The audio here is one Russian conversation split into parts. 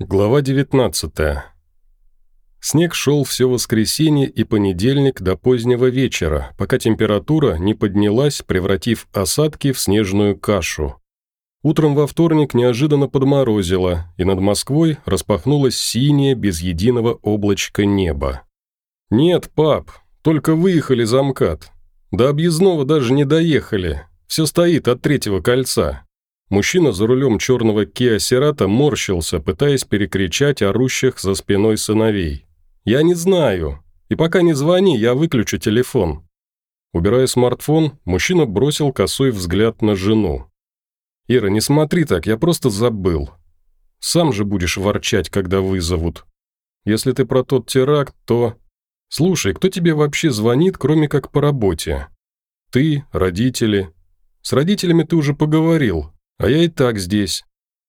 Глава 19 Снег шел все воскресенье и понедельник до позднего вечера, пока температура не поднялась, превратив осадки в снежную кашу. Утром во вторник неожиданно подморозило, и над Москвой распахнулось синее без единого облачка небо. «Нет, пап, только выехали за МКАД. До объездного даже не доехали. Все стоит от третьего кольца. Мужчина за рулем черного Cerato морщился, пытаясь перекричать орущих за спиной сыновей. «Я не знаю. И пока не звони, я выключу телефон». Убирая смартфон, мужчина бросил косой взгляд на жену. «Ира, не смотри так, я просто забыл. Сам же будешь ворчать, когда вызовут. Если ты про тот теракт, то... Слушай, кто тебе вообще звонит, кроме как по работе? Ты, родители. С родителями ты уже поговорил, а я и так здесь».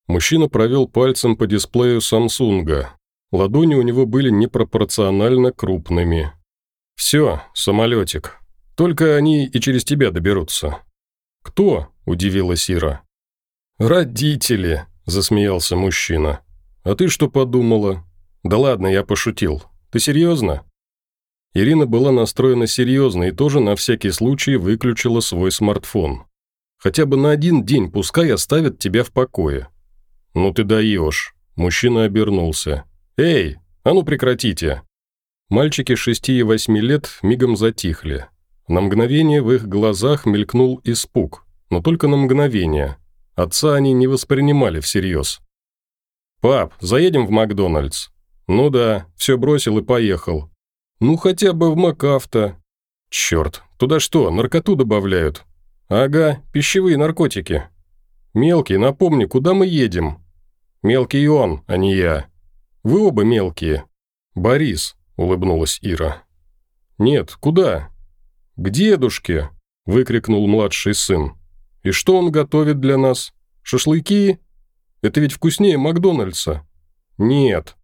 Мужчина провел пальцем по дисплею Самсунга. Ладони у него были непропорционально крупными. «Все, самолетик. Только они и через тебя доберутся». «Кто?» – удивилась Ира. «Родители», – засмеялся мужчина. «А ты что подумала?» «Да ладно, я пошутил. Ты серьезно?» Ирина была настроена серьезно и тоже на всякий случай выключила свой смартфон. Хотя бы на один день пускай оставят тебя в покое». «Ну ты даешь». Мужчина обернулся. «Эй, а ну прекратите!» Мальчики шести и восьми лет мигом затихли. На мгновение в их глазах мелькнул испуг, но только на мгновение. Отца они не воспринимали всерьез. «Пап, заедем в Макдональдс?» «Ну да, все бросил и поехал». «Ну хотя бы в МакАвто». «Черт, туда что, наркоту добавляют?» «Ага, пищевые наркотики». «Мелкий, напомни, куда мы едем?» «Мелкий он, а не я». «Вы оба мелкие». «Борис», — улыбнулась Ира. «Нет, куда?» «К дедушке», — выкрикнул младший сын. «И что он готовит для нас? Шашлыки? Это ведь вкуснее Макдональдса». «Нет».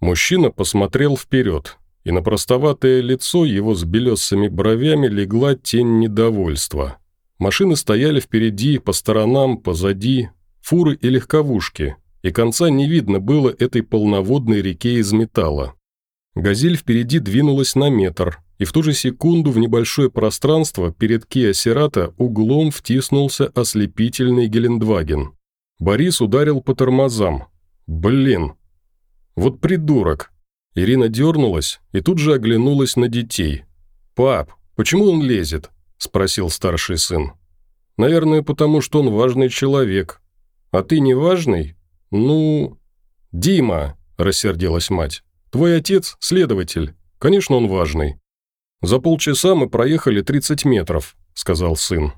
Мужчина посмотрел вперед, и на простоватое лицо его с белесыми бровями легла тень недовольства. Машины стояли впереди, по сторонам, позади, фуры и легковушки, и конца не видно было этой полноводной реке из металла. «Газель» впереди двинулась на метр, и в ту же секунду в небольшое пространство перед Kia Cerato углом втиснулся ослепительный Гелендваген. Борис ударил по тормозам. «Блин! Вот придурок!» Ирина дернулась и тут же оглянулась на детей. «Пап, почему он лезет?» – спросил старший сын. «Наверное, потому что он важный человек. А ты не важный? Ну...» «Дима!» – рассердилась мать. «Твой отец – следователь. Конечно, он важный». «За полчаса мы проехали 30 метров», – сказал сын.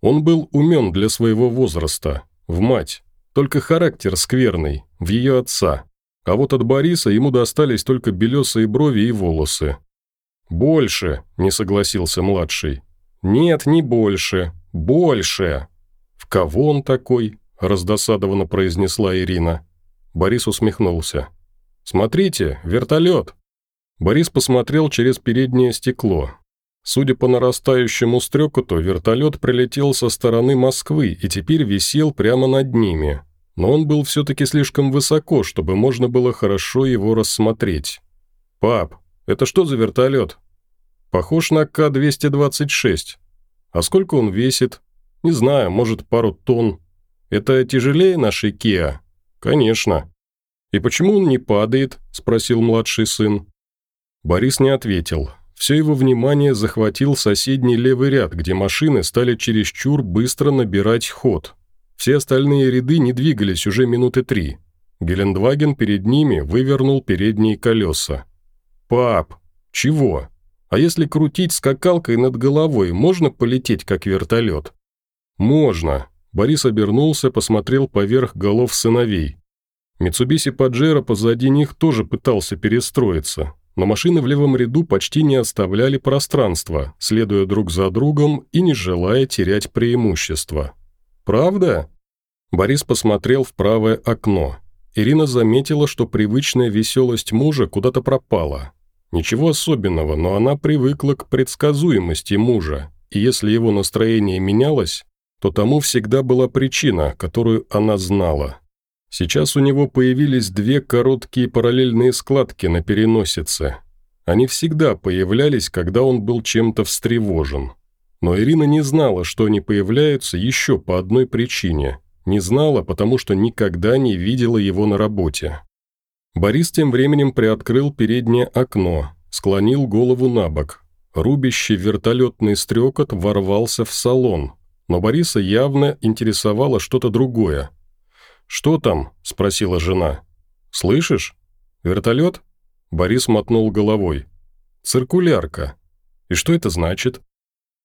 Он был умен для своего возраста, в мать, только характер скверный, в ее отца. А вот от Бориса ему достались только белесые брови и волосы. «Больше», – не согласился младший. «Нет, не больше. Больше!» «В кого он такой?» – раздосадованно произнесла Ирина. Борис усмехнулся. «Смотрите, вертолет!» Борис посмотрел через переднее стекло. Судя по нарастающему стрекоту, вертолет прилетел со стороны Москвы и теперь висел прямо над ними. Но он был все-таки слишком высоко, чтобы можно было хорошо его рассмотреть. «Пап, это что за вертолет?» Похож на К-226. А сколько он весит? Не знаю, может, пару тонн. Это тяжелее нашей Киа? Конечно. И почему он не падает? Спросил младший сын. Борис не ответил. Все его внимание захватил соседний левый ряд, где машины стали чересчур быстро набирать ход. Все остальные ряды не двигались уже минуты три. Гелендваген перед ними вывернул передние колеса. «Пап, чего?» А если крутить скакалкой над головой, можно полететь, как вертолет? Можно. Борис обернулся, посмотрел поверх голов сыновей. Митсубиси Паджеро позади них тоже пытался перестроиться, но машины в левом ряду почти не оставляли пространства, следуя друг за другом и не желая терять преимущество. «Правда?» Борис посмотрел в правое окно. Ирина заметила, что привычная веселость мужа куда-то пропала. Ничего особенного, но она привыкла к предсказуемости мужа, и если его настроение менялось, то тому всегда была причина, которую она знала. Сейчас у него появились две короткие параллельные складки на переносице. Они всегда появлялись, когда он был чем-то встревожен. Но Ирина не знала, что они появляются еще по одной причине. Не знала, потому что никогда не видела его на работе. Борис тем временем приоткрыл переднее окно, склонил голову на бок. Рубящий вертолетный стрекот ворвался в салон, но Бориса явно интересовало что-то другое. «Что там?» – спросила жена. «Слышишь? Вертолет?» Борис мотнул головой. «Циркулярка. И что это значит?»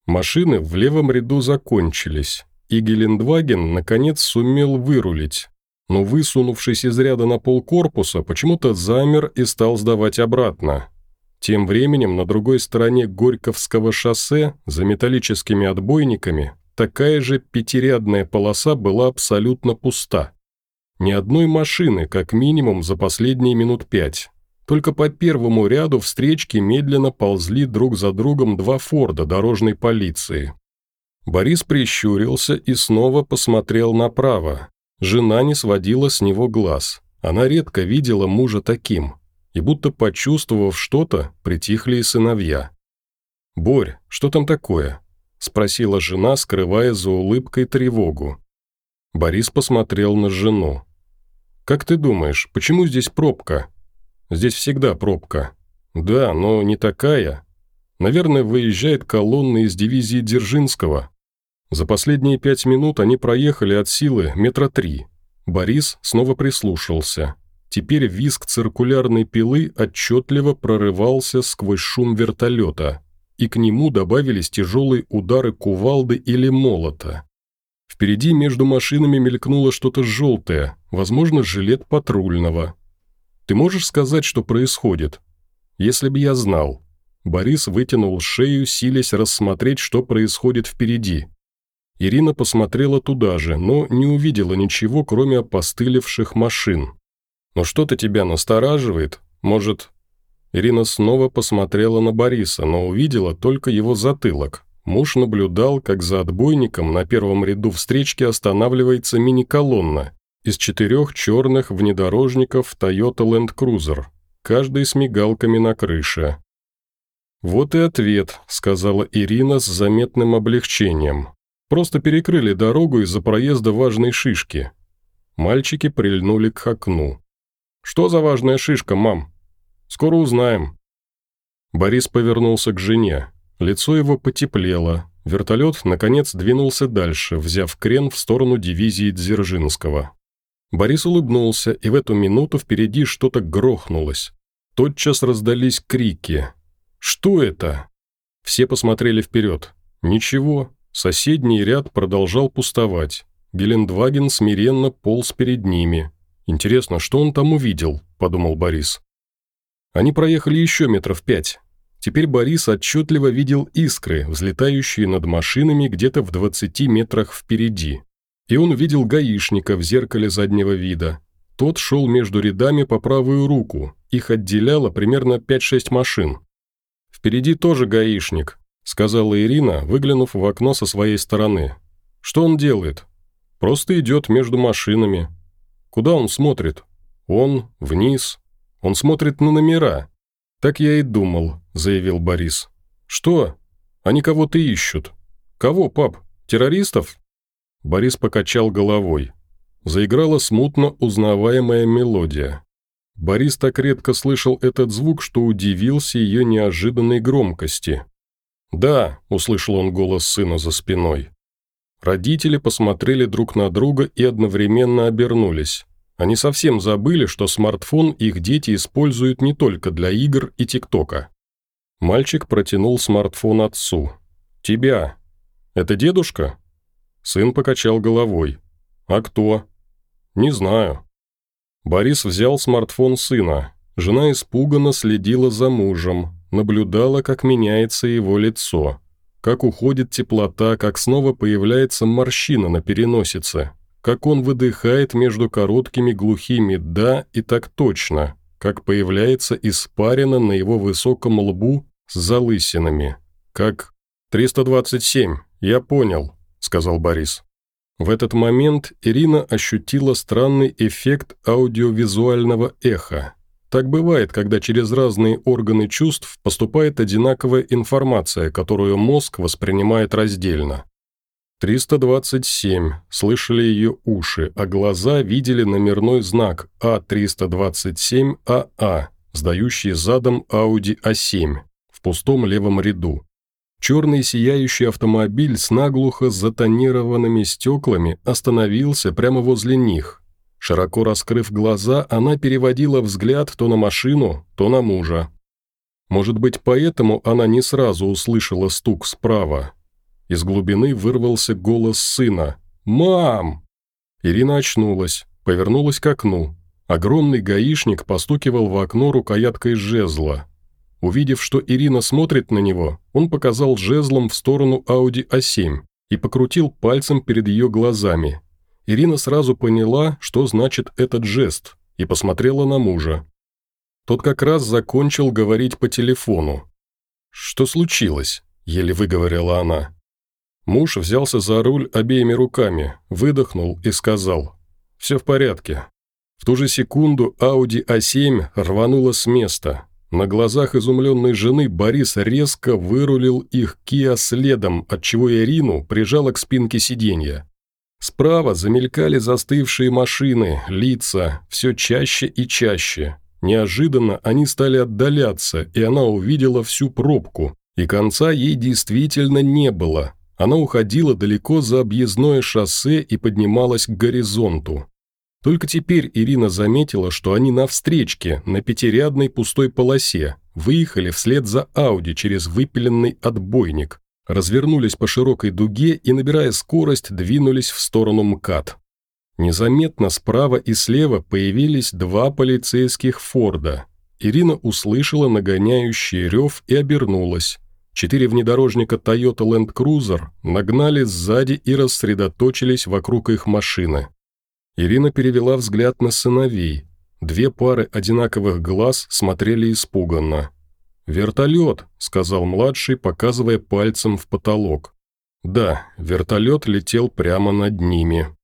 Машины в левом ряду закончились, и Гелендваген наконец сумел вырулить, но высунувшись из ряда на пол корпуса, почему-то замер и стал сдавать обратно. Тем временем на другой стороне Горьковского шоссе за металлическими отбойниками такая же пятирядная полоса была абсолютно пуста. Ни одной машины, как минимум, за последние минут пять. Только по первому ряду встречки медленно ползли друг за другом два Форда дорожной полиции. Борис прищурился и снова посмотрел направо. Жена не сводила с него глаз. Она редко видела мужа таким. И будто почувствовав что-то, притихли и сыновья. «Борь, что там такое?» – спросила жена, скрывая за улыбкой тревогу. Борис посмотрел на жену. «Как ты думаешь, почему здесь пробка?» «Здесь всегда пробка». «Да, но не такая. Наверное, выезжает колонна из дивизии Дзержинского». За последние пять минут они проехали от силы метра три. Борис снова прислушался. Теперь визг циркулярной пилы отчетливо прорывался сквозь шум вертолета, и к нему добавились тяжелые удары кувалды или молота. Впереди между машинами мелькнуло что-то желтое, возможно, жилет патрульного. «Ты можешь сказать, что происходит?» «Если бы я знал». Борис вытянул шею, силясь рассмотреть, что происходит впереди. Ирина посмотрела туда же, но не увидела ничего, кроме опостылевших машин. «Но что-то тебя настораживает? Может...» Ирина снова посмотрела на Бориса, но увидела только его затылок. Муж наблюдал, как за отбойником на первом ряду встречки останавливается мини-колонна из четырех черных внедорожников Toyota Land Cruiser, каждый с мигалками на крыше. «Вот и ответ», — сказала Ирина с заметным облегчением. «Просто перекрыли дорогу из-за проезда важной шишки». Мальчики прильнули к окну. «Что за важная шишка, мам?» «Скоро узнаем». Борис повернулся к жене. Лицо его потеплело. Вертолет, наконец, двинулся дальше, взяв крен в сторону дивизии Дзержинского. Борис улыбнулся, и в эту минуту впереди что-то грохнулось. Тотчас раздались крики. «Что это?» Все посмотрели вперед. «Ничего». Соседний ряд продолжал пустовать. Гелендваген смиренно полз перед ними. «Интересно, что он там увидел?» – подумал Борис. Они проехали еще метров пять. Теперь Борис отчетливо видел искры, взлетающие над машинами где-то в 20 метрах впереди. И он увидел гаишника в зеркале заднего вида. Тот шел между рядами по правую руку, их отделяло примерно 5-6 машин. «Впереди тоже гаишник», – сказала Ирина, выглянув в окно со своей стороны. «Что он делает?» «Просто идет между машинами». «Куда он смотрит?» «Он, вниз. Он смотрит на номера». «Так я и думал», – заявил Борис. «Что? Они кого-то ищут». «Кого, пап? Террористов?» Борис покачал головой. Заиграла смутно узнаваемая мелодия. Борис так редко слышал этот звук, что удивился ее неожиданной громкости. «Да», – услышал он голос сына за спиной. Родители посмотрели друг на друга и одновременно обернулись. Они совсем забыли, что смартфон их дети используют не только для игр и ТикТока. Мальчик протянул смартфон отцу. «Тебя. Это дедушка?» Сын покачал головой. «А кто?» «Не знаю». Борис взял смартфон сына. Жена испуганно следила за мужем, наблюдала, как меняется его лицо, как уходит теплота, как снова появляется морщина на переносице, как он выдыхает между короткими глухими «да» и «так точно», как появляется испарина на его высоком лбу с залысинами, как «327, я понял», – сказал Борис. В этот момент Ирина ощутила странный эффект аудиовизуального эха. Так бывает, когда через разные органы чувств поступает одинаковая информация, которую мозг воспринимает раздельно. 327. Слышали ее уши, а глаза видели номерной знак А327АА, сдающий задом Audi А7 в пустом левом ряду. Черный сияющий автомобиль с наглухо затонированными стеклами остановился прямо возле них. Широко раскрыв глаза, она переводила взгляд то на машину, то на мужа. Может быть, поэтому она не сразу услышала стук справа. Из глубины вырвался голос сына. «Мам!» Ирина очнулась, повернулась к окну. Огромный гаишник постукивал в окно рукояткой жезла. Увидев, что Ирина смотрит на него, он показал жезлом в сторону Audi A7 и покрутил пальцем перед ее глазами. Ирина сразу поняла, что значит этот жест, и посмотрела на мужа. Тот как раз закончил говорить по телефону. «Что случилось?» – еле выговорила она. Муж взялся за руль обеими руками, выдохнул и сказал «Все в порядке». В ту же секунду Audi A7 рванула с места. На глазах изумленной жены Борис резко вырулил их Kia следом, отчего Ирину прижала к спинке сиденья. Справа замелькали застывшие машины, лица, все чаще и чаще. Неожиданно они стали отдаляться, и она увидела всю пробку, и конца ей действительно не было. Она уходила далеко за объездное шоссе и поднималась к горизонту. Только теперь Ирина заметила, что они на встречке, на пятирядной пустой полосе, выехали вслед за Ауди через выпиленный отбойник, развернулись по широкой дуге и, набирая скорость, двинулись в сторону МКАД. Незаметно справа и слева появились два полицейских Форда. Ирина услышала нагоняющий рев и обернулась. Четыре внедорожника Toyota Land Cruiser нагнали сзади и рассредоточились вокруг их машины. Ирина перевела взгляд на сыновей. Две пары одинаковых глаз смотрели испуганно. «Вертолет», — сказал младший, показывая пальцем в потолок. Да, вертолет летел прямо над ними.